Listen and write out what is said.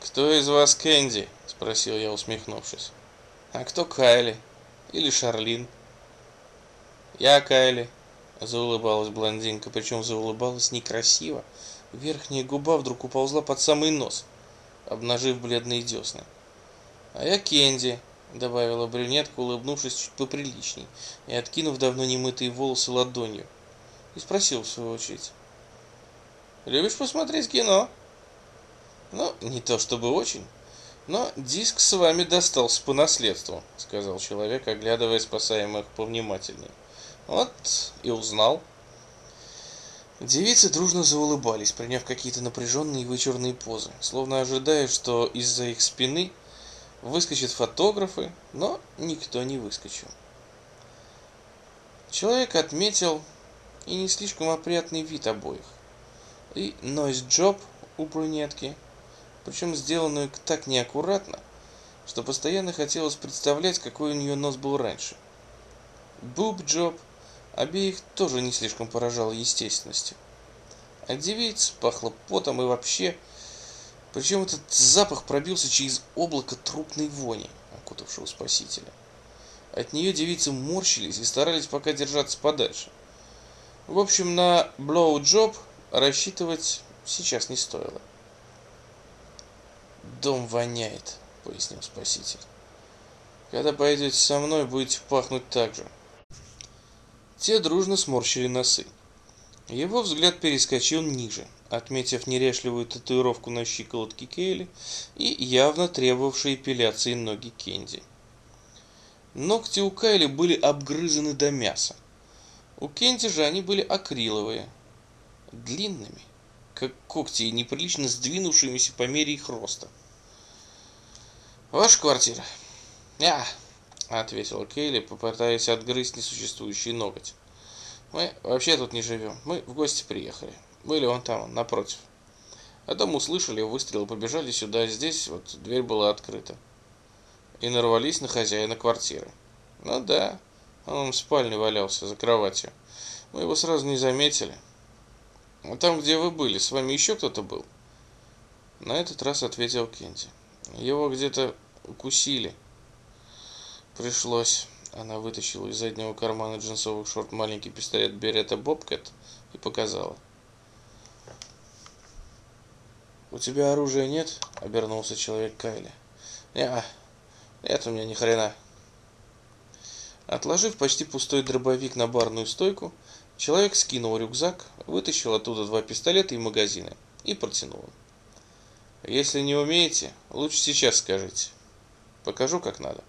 кто из вас кэнди? Спросил я усмехнувшись. А кто кайли? Или шарлин? Я кайли заулыбалась блондинка причем заулыбалась некрасиво. Верхняя губа вдруг уползла под самый нос обнажив бледные десны а я кенди добавила брюнетка улыбнувшись чуть поприличней и откинув давно немытые волосы ладонью. И спросил в свою очередь. Любишь посмотреть кино ну не то чтобы очень но диск с вами достался по наследству сказал человек оглядывая спасаемых повнимательнее. Вот и узнал. Девицы дружно заулыбались, приняв какие-то напряженные и вычурные позы, словно ожидая, что из-за их спины выскочат фотографы, но никто не выскочил. Человек отметил и не слишком опрятный вид обоих, и нойз-джоб у брюнетки, причем сделанную так неаккуратно, что постоянно хотелось представлять, какой у нее нос был раньше. Буб-джоб обеих тоже не слишком поражала естественностью. От девиц пахло потом и вообще, причем этот запах пробился через облако трупной вони, окутавшего спасителя. От нее девицы морщились и старались пока держаться подальше. В общем, на блоу-джоб рассчитывать сейчас не стоило. «Дом воняет», — пояснил спаситель. «Когда пойдете со мной, будете пахнуть так же». Те дружно сморщили носы. Его взгляд перескочил ниже, отметив неряшливую татуировку на щиколотке Кейли и явно требовавшие эпиляции ноги Кенди. Ногти у Кайли были обгрызаны до мяса. У Кенди же они были акриловые, длинными, как когти и неприлично сдвинувшимися по мере их роста. «Ваша квартира?» «Я», ответила Кейли, попытаясь отгрызть несуществующий ноготь. Мы вообще тут не живем. Мы в гости приехали. Были вон там, напротив. А там услышали выстрелы, побежали сюда. Здесь вот дверь была открыта. И нарвались на хозяина квартиры. Ну да, он в спальне валялся за кроватью. Мы его сразу не заметили. А там, где вы были, с вами еще кто-то был? На этот раз ответил Кенти. Его где-то укусили. Пришлось. Она вытащила из заднего кармана джинсовых шорт маленький пистолет Берета Бобкет и показала. «У тебя оружия нет?» — обернулся человек Кайли. «Не, нет у меня ни хрена». Отложив почти пустой дробовик на барную стойку, человек скинул рюкзак, вытащил оттуда два пистолета и магазины и протянул им. «Если не умеете, лучше сейчас скажите. Покажу, как надо».